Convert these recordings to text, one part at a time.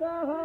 कहा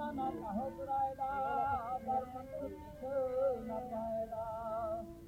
नान